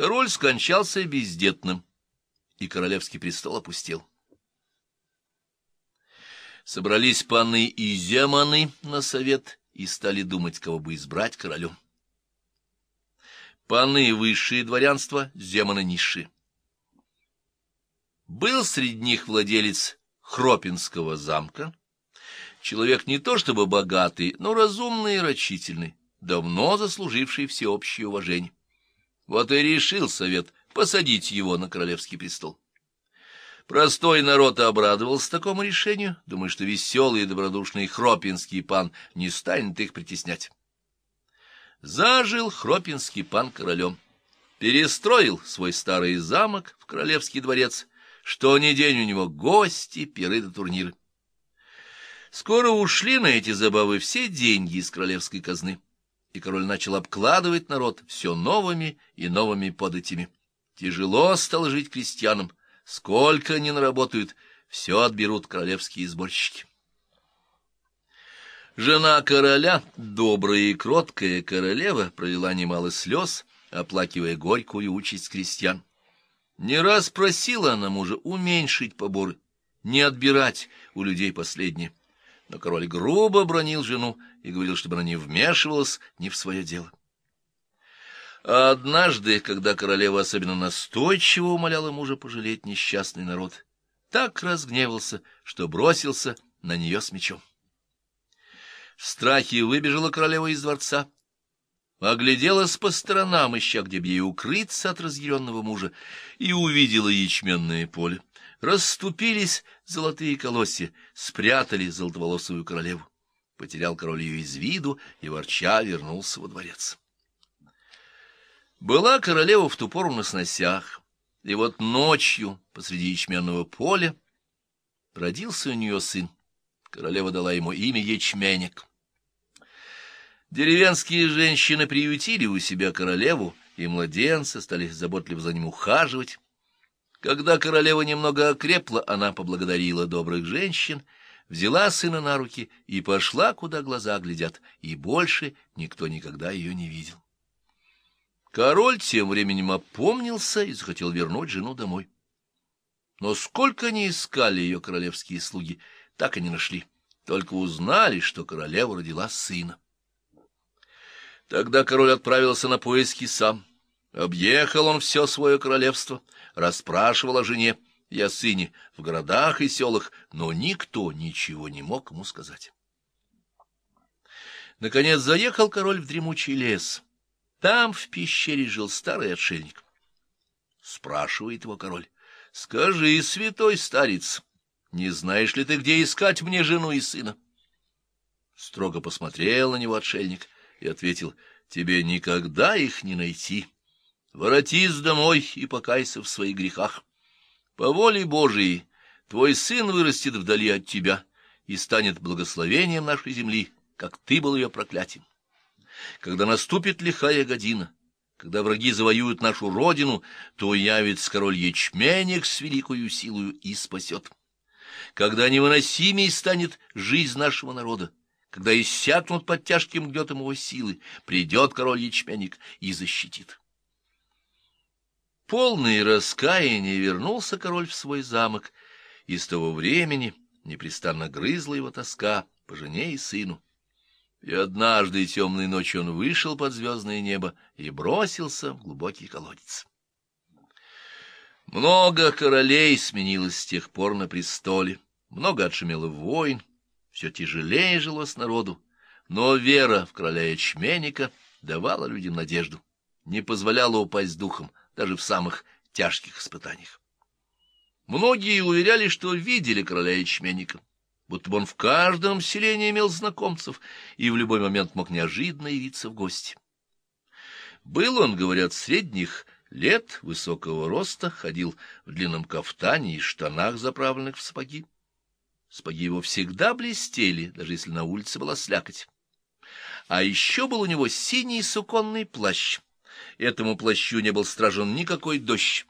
Король скончался бездетным, и королевский престол опустел. Собрались паны и земаны на совет и стали думать, кого бы избрать королем. Паны — высшие дворянства, земаны — низшие. Был среди них владелец Хропинского замка, человек не то чтобы богатый, но разумный и рачительный, давно заслуживший всеобщее уважение. Вот и решил совет посадить его на королевский престол. Простой народ обрадовался такому решению, думая, что веселый и добродушный Хропинский пан не станет их притеснять. Зажил Хропинский пан королем, перестроил свой старый замок в королевский дворец, что ни день у него гости, пиры да турниры. Скоро ушли на эти забавы все деньги из королевской казны и король начал обкладывать народ все новыми и новыми податями. Тяжело стало жить крестьянам, сколько они наработают, все отберут королевские сборщики. Жена короля, добрая и кроткая королева, провела немало слез, оплакивая горькую участь крестьян. Не раз просила она мужа уменьшить поборы, не отбирать у людей последнее. Но король грубо бронил жену и говорил, чтобы она не вмешивалась ни в свое дело. А однажды, когда королева особенно настойчиво умоляла мужа пожалеть несчастный народ, так разгневался, что бросился на нее с мечом. В страхе выбежала королева из дворца, огляделась по сторонам, ища, где бы ей укрыться от разъяренного мужа, и увидела ячменное поле расступились золотые колосья, спрятали золотоволосую королеву. Потерял король ее из виду и, ворча, вернулся во дворец. Была королева в ту пору на сносях, и вот ночью посреди ячменного поля родился у нее сын. Королева дала ему имя Ячменник. Деревенские женщины приютили у себя королеву, и младенцы стали заботливо за ним ухаживать. Когда королева немного окрепла, она поблагодарила добрых женщин, взяла сына на руки и пошла, куда глаза глядят, и больше никто никогда ее не видел. Король тем временем опомнился и захотел вернуть жену домой. Но сколько они искали ее королевские слуги, так и не нашли, только узнали, что королева родила сына. Тогда король отправился на поиски сам. Объехал он все свое королевство, расспрашивал о жене и о сыне в городах и селах, но никто ничего не мог ему сказать. Наконец заехал король в дремучий лес. Там в пещере жил старый отшельник. Спрашивает его король, — Скажи, святой старец, не знаешь ли ты, где искать мне жену и сына? Строго посмотрел на него отшельник и ответил, — Тебе никогда их не найти. Воротись домой и покайся в своих грехах. По воле Божией твой сын вырастет вдали от тебя и станет благословением нашей земли, как ты был ее проклятием. Когда наступит лихая година, когда враги завоюют нашу родину, то явится король ячменник с великою силою и спасет. Когда невыносимей станет жизнь нашего народа, когда иссякнут под тяжким гнетом его силы, придет король ячменник и защитит. Полный раскаяния вернулся король в свой замок, и с того времени непрестанно грызла его тоска по жене и сыну. И однажды темной ночью он вышел под звездное небо и бросился в глубокий колодец. Много королей сменилось с тех пор на престоле, много отшумело войн, все тяжелее жилось народу, но вера в короля ячменника давала людям надежду, не позволяла упасть духом, даже в самых тяжких испытаниях. Многие уверяли, что видели короля ячменника, будто бы он в каждом селении имел знакомцев и в любой момент мог неожиданно явиться в гости. Был он, говорят, средних лет, высокого роста, ходил в длинном кафтане и штанах, заправленных в сапоги. Сапоги его всегда блестели, даже если на улице была слякоть. А еще был у него синий суконный плащ, Этому плащу не был стражен никакой дождь.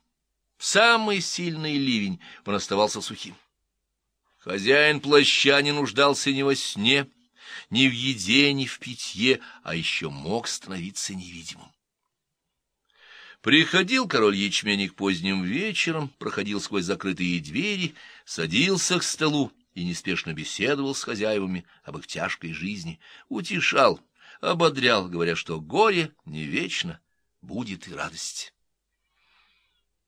В самый сильный ливень он оставался сухим. Хозяин плаща не нуждался ни во сне, ни в еде, ни в питье, а еще мог становиться невидимым. Приходил король ячменник поздним вечером, проходил сквозь закрытые двери, садился к столу и неспешно беседовал с хозяевами об их тяжкой жизни, утешал, ободрял, говоря, что горе не вечно, будет и радость.